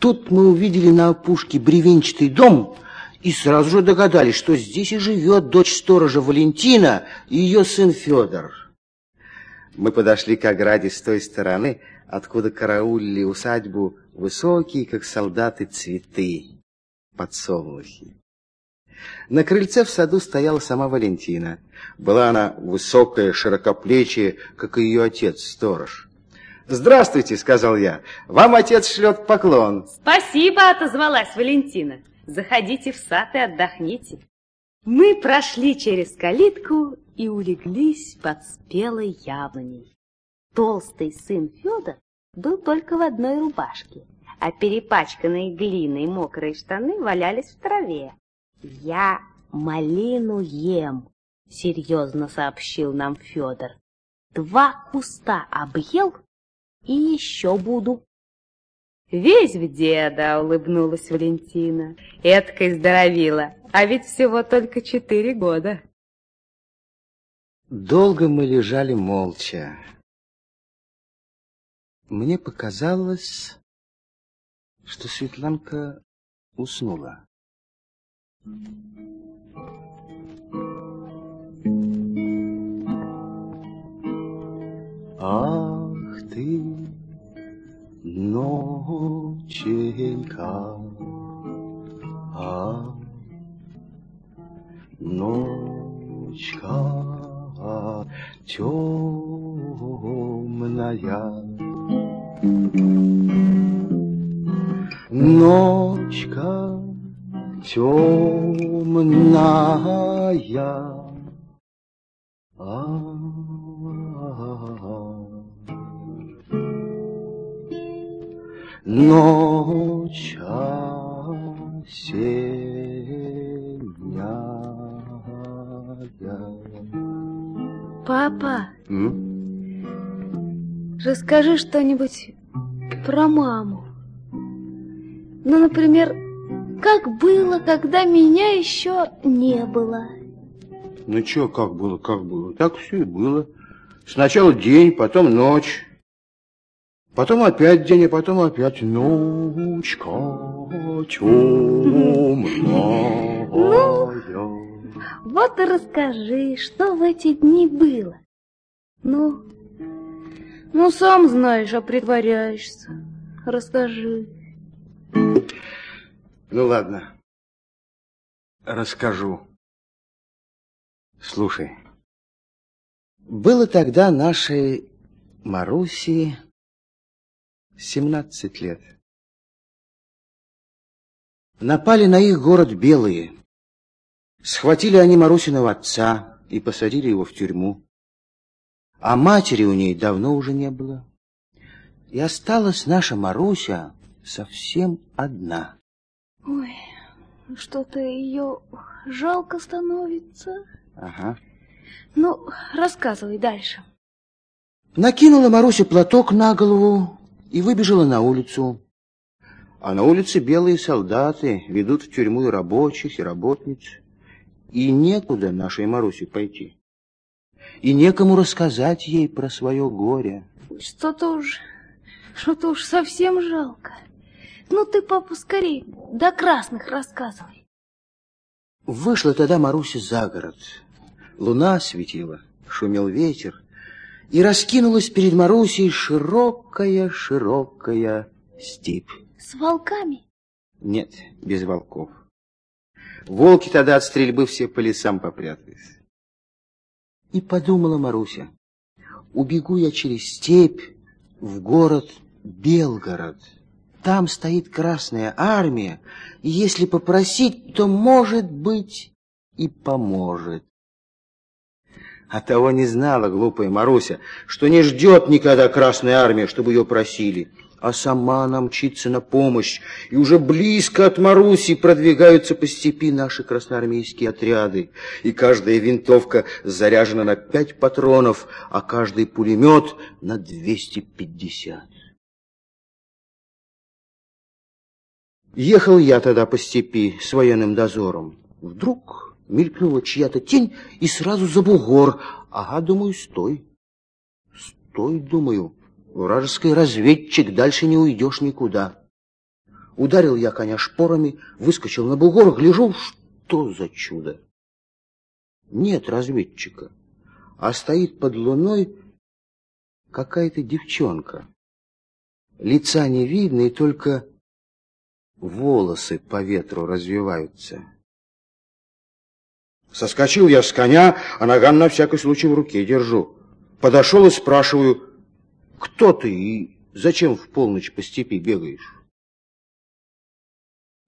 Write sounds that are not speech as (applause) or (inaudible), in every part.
Тут мы увидели на опушке бревенчатый дом и сразу же догадались, что здесь и живет дочь сторожа Валентина и ее сын Федор. Мы подошли к ограде с той стороны, откуда караулили усадьбу высокие, как солдаты, цветы, подсолнухи. На крыльце в саду стояла сама Валентина. Была она высокая, широкоплечья, как и ее отец-сторож. «Здравствуйте», — сказал я. «Вам отец шлет поклон». «Спасибо», — отозвалась Валентина. «Заходите в сад и отдохните». Мы прошли через калитку и улеглись под спелой яблоней. Толстый сын Федор был только в одной рубашке, а перепачканные глиной мокрые штаны валялись в траве. «Я малину ем», — серьезно сообщил нам Федор. «Два куста объел и еще буду». «Весь в деда», — улыбнулась Валентина. Эдкой здоровила, а ведь всего только четыре года. Долго мы лежали молча. Мне показалось, что Светланка уснула. Ах ты, ноченька, а ночка темная. Ночка темная, Ночь осенняя. Папа, М? расскажи что-нибудь про маму. Ну, например, как было, когда меня еще не было. Ну чё, как было, как было? Так все и было. Сначала день, потом ночь. Потом опять день, а потом опять ночка темная. Вот и расскажи, что в эти дни было. Ну, ну сам знаешь, а притворяешься. Расскажи. Ну ладно, расскажу. Слушай, было тогда нашей Маруси 17 лет. Напали на их город белые. Схватили они Марусиного отца и посадили его в тюрьму. А матери у ней давно уже не было. И осталась наша Маруся совсем одна. Ой, что-то ее жалко становится. Ага. Ну, рассказывай дальше. Накинула Маруся платок на голову и выбежала на улицу. А на улице белые солдаты ведут в тюрьму и рабочих, и работниц. И некуда нашей Марусе пойти. И некому рассказать ей про свое горе. Что-то уж, что-то уж совсем жалко. Ну ты, папа, скорее до красных рассказывай. Вышла тогда Маруся за город. Луна светила, шумел ветер, и раскинулась перед Марусей широкая-широкая степь. С волками? Нет, без волков. Волки тогда от стрельбы все по лесам попрятались. И подумала Маруся, убегу я через степь в город Белгород. Там стоит Красная Армия, и если попросить, то, может быть, и поможет. А того не знала глупая Маруся, что не ждет никогда Красная Армия, чтобы ее просили, а сама она мчится на помощь, и уже близко от Маруси продвигаются по степи наши красноармейские отряды, и каждая винтовка заряжена на пять патронов, а каждый пулемет на двести пятьдесят. Ехал я тогда по степи с военным дозором. Вдруг мелькнула чья-то тень и сразу за бугор. Ага, думаю, стой. Стой, думаю. Вражеский разведчик, дальше не уйдешь никуда. Ударил я коня шпорами, выскочил на бугор, гляжу, что за чудо. Нет разведчика, а стоит под луной какая-то девчонка. Лица не видно, и только волосы по ветру развиваются. Соскочил я с коня, а наган на всякий случай в руке держу. Подошел и спрашиваю, кто ты и зачем в полночь по степи бегаешь?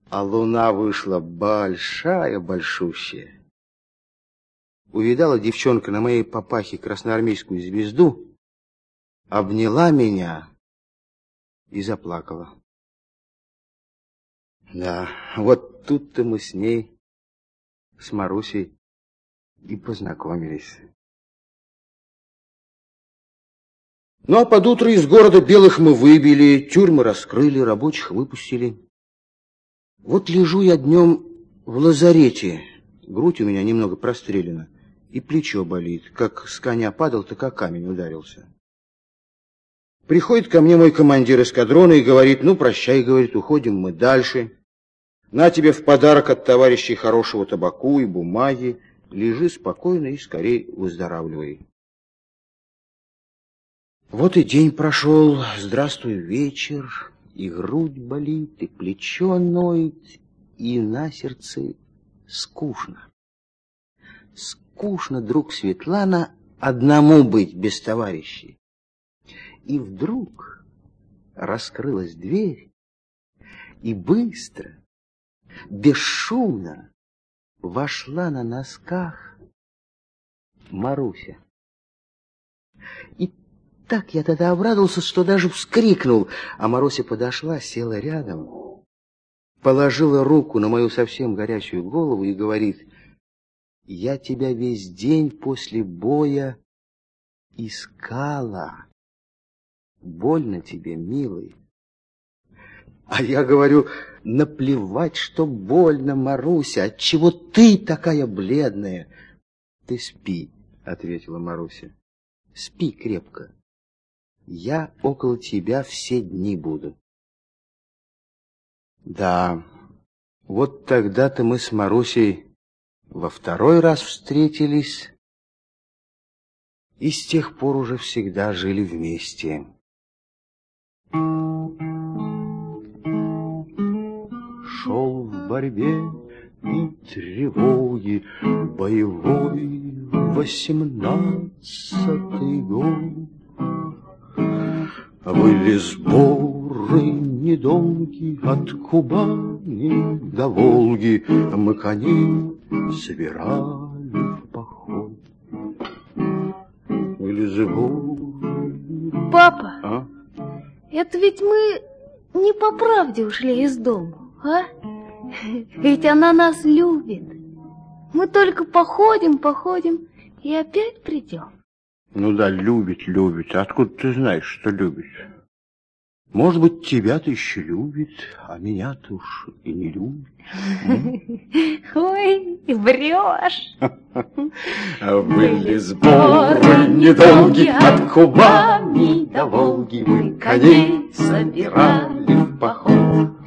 А луна вышла большая, большущая. Увидала девчонка на моей папахе красноармейскую звезду, обняла меня и заплакала. Да, вот тут-то мы с ней, с Марусей, и познакомились. Ну, а под утро из города белых мы выбили, тюрьмы раскрыли, рабочих выпустили. Вот лежу я днем в лазарете, грудь у меня немного прострелена, и плечо болит, как с коня падал, так о камень ударился. Приходит ко мне мой командир эскадрона и говорит, ну, прощай, говорит, уходим мы дальше. На тебе в подарок от товарищей хорошего табаку и бумаги. Лежи спокойно и скорее выздоравливай. Вот и день прошел, здравствуй, вечер, и грудь болит, и плечо ноет, и на сердце скучно. Скучно, друг Светлана, одному быть без товарищей. И вдруг раскрылась дверь, и быстро, бесшумно вошла на носках Маруся. И так я тогда обрадовался, что даже вскрикнул, а Маруся подошла, села рядом, положила руку на мою совсем горячую голову и говорит, «Я тебя весь день после боя искала». Больно тебе, милый. А я говорю, наплевать, что больно, Маруся, отчего ты такая бледная? Ты спи, ответила Маруся. Спи крепко. Я около тебя все дни буду. Да, вот тогда-то мы с Марусей во второй раз встретились и с тех пор уже всегда жили вместе. Шел в борьбе и тревоги боевой восемнадцатый год. Были сборы недолги от Кубани до Волги, мы коней собирали в поход. Были сборы... Папа, А? это ведь мы не по правде ушли из дома, а? Ведь она нас любит. Мы только походим, походим и опять придем. Ну да, любит, любит. Откуда ты знаешь, что любит? Может быть, тебя-то еще любит, а меня-то уж и не любит. (laughs) Ой, врешь. (laughs) Были сборы недолги от Кубани до Волги, мы коней собирали в поход.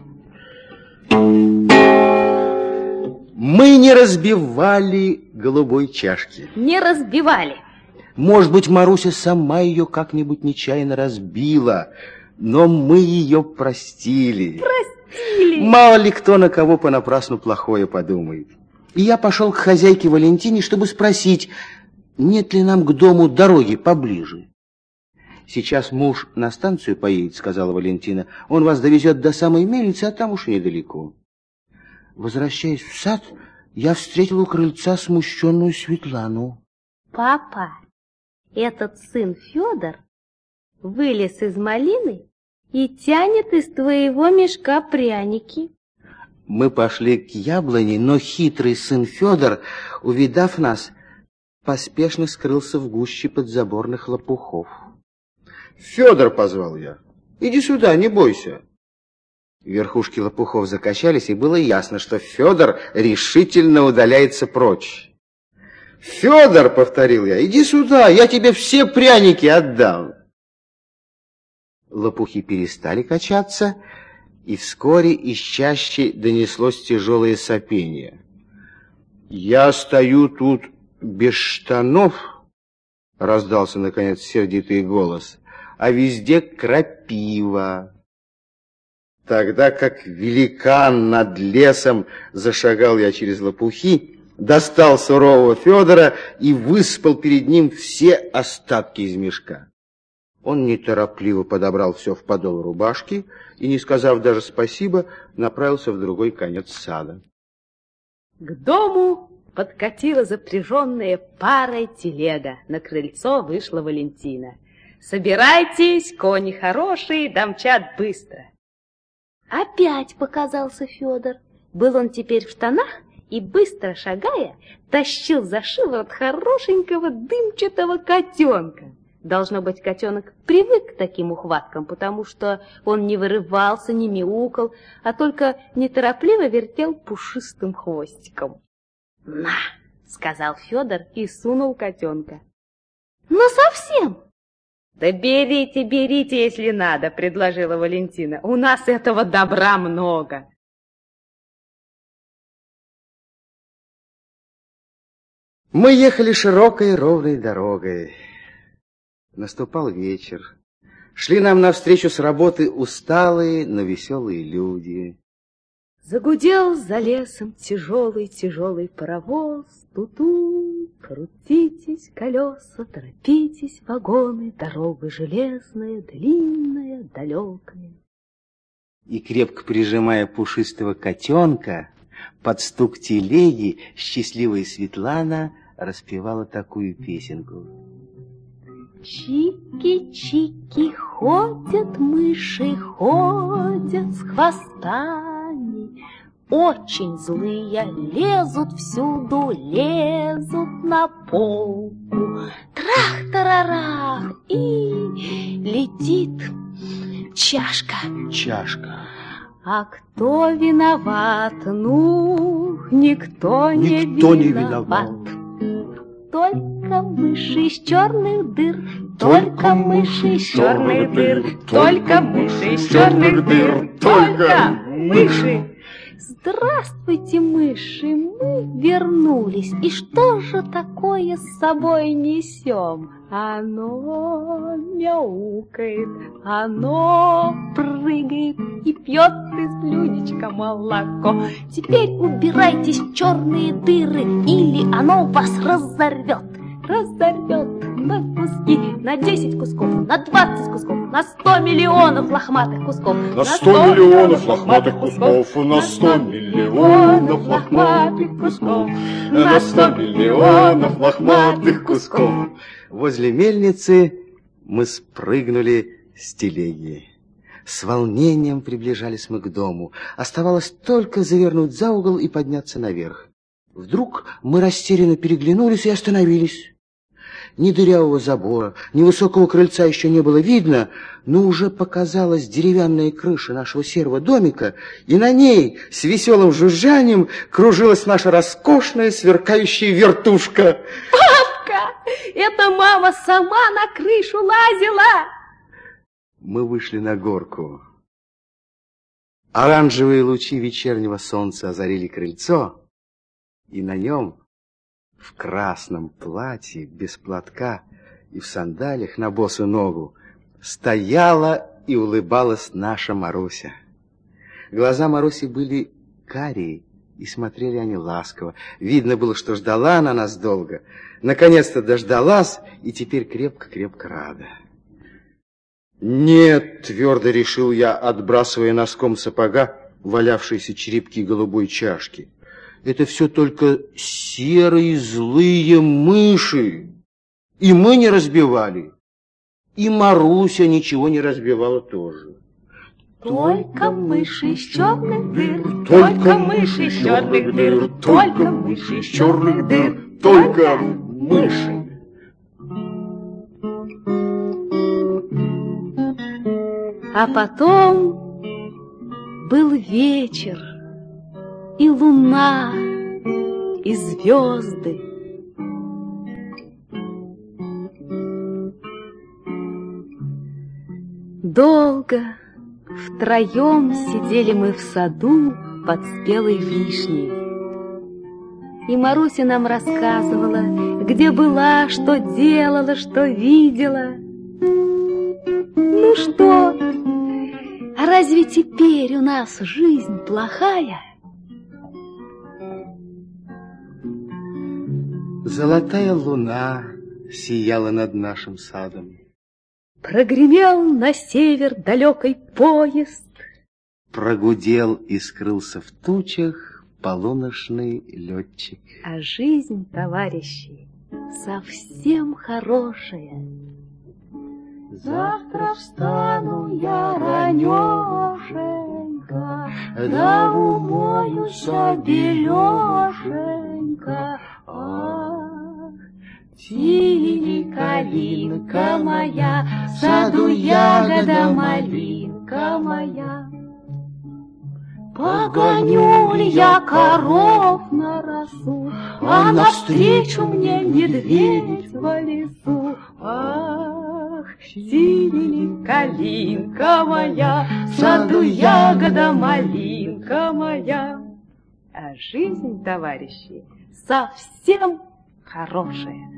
Мы не разбивали голубой чашки. Не разбивали. Может быть, Маруся сама ее как-нибудь нечаянно разбила, но мы ее простили. Простили. Мало ли кто на кого понапрасну плохое подумает. И я пошел к хозяйке Валентине, чтобы спросить, нет ли нам к дому дороги поближе. Сейчас муж на станцию поедет, сказала Валентина. Он вас довезет до самой мельницы, а там уж недалеко. Возвращаясь в сад, я встретил у крыльца смущенную Светлану. Папа, этот сын Федор вылез из малины и тянет из твоего мешка пряники. Мы пошли к яблоне, но хитрый сын Федор, увидав нас, поспешно скрылся в гуще подзаборных лопухов. «Федор!» — позвал я. «Иди сюда, не бойся!» Верхушки лопухов закачались, и было ясно, что Федор решительно удаляется прочь. «Федор!» — повторил я. «Иди сюда, я тебе все пряники отдам!» Лопухи перестали качаться, и вскоре из чащи донеслось тяжелое сопение. «Я стою тут без штанов», — раздался, наконец, сердитый голос, «а везде крапива». Тогда как великан над лесом зашагал я через лопухи, достал сурового Федора и выспал перед ним все остатки из мешка. Он неторопливо подобрал все в подол рубашки и, не сказав даже спасибо, направился в другой конец сада. К дому подкатила запряженная парой телега. На крыльцо вышла Валентина. «Собирайтесь, кони хорошие, домчат быстро!» Опять показался Федор. Был он теперь в штанах и, быстро шагая, тащил за шиворот хорошенького дымчатого котенка. Должно быть, котенок привык к таким ухваткам, потому что он не вырывался, не мяукал, а только неторопливо вертел пушистым хвостиком. «На!» — сказал Федор и сунул котенка. «Ну, совсем!» «Да берите, берите, если надо», — предложила Валентина. «У нас этого добра много». Мы ехали широкой ровной дорогой. Наступал вечер. Шли нам навстречу с работы усталые, но веселые люди. Загудел за лесом тяжелый-тяжелый паровоз. Ту-ту, крутитесь колеса, торопитесь вагоны, Дорога железная, длинная, далекая. И крепко прижимая пушистого котенка, под стук телеги счастливая Светлана распевала такую песенку. Чики-чики ходят мыши, ходят с хвоста очень злые, лезут всюду, лезут на полку. Трах-тарарах, и летит чашка. Чашка. А кто виноват? Ну, никто, не никто виноват. Не виноват. Только мыши из черных дыр, только мыши из черных дыр, только мыши из черных дыр, только мыши. Здравствуйте, мыши, мы вернулись. И что же такое с собой несем? Оно мяукает, оно прыгает и пьет из блюдечка молоко. Теперь убирайтесь в черные дыры, или оно вас разорвет разорвет на на 10 кусков, на 20 кусков, на 100 миллионов лохматых кусков. На 100 миллионов лохматых кусков, на 100 миллионов лохматых кусков, на 100 миллионов лохматых кусков. Возле мельницы мы спрыгнули с телеги. С волнением приближались мы к дому. Оставалось только завернуть за угол и подняться наверх. Вдруг мы растерянно переглянулись и остановились. Ни дырявого забора, ни высокого крыльца еще не было видно, но уже показалась деревянная крыша нашего серого домика, и на ней с веселым жужжанием кружилась наша роскошная сверкающая вертушка. «Папка, это мама сама на крышу лазила!» Мы вышли на горку. Оранжевые лучи вечернего солнца озарили крыльцо, и на нем в красном платье, без платка и в сандалиях на босу ногу, стояла и улыбалась наша Маруся. Глаза Маруси были карие, и смотрели они ласково. Видно было, что ждала она нас долго. Наконец-то дождалась, и теперь крепко-крепко рада. «Нет», — твердо решил я, отбрасывая носком сапога валявшиеся черепки голубой чашки это все только серые злые мыши. И мы не разбивали. И Маруся ничего не разбивала тоже. Только мыши из черных дыр, только мыши из черных дыр, только мыши из черных дыр, только мыши. А потом был вечер и луна, и звезды. Долго, Втроем сидели мы в саду под спелой вишней. И Маруся нам рассказывала, где была, что делала, что видела. Ну что, а разве теперь у нас жизнь плохая? Золотая луна сияла над нашим садом. Прогремел на север далекий поезд. Прогудел и скрылся в тучах полуношный летчик. А жизнь, товарищи, совсем хорошая. Завтра встану я ранешенько, Да умоюся белешенько. Ах, тили калинка моя, В саду ягода малинка моя. Погоню ли я коров на росу, А навстречу мне медведь в лесу. Ах, синили калинка моя, В саду ягода малинка моя. А жизнь, товарищи, совсем хорошая.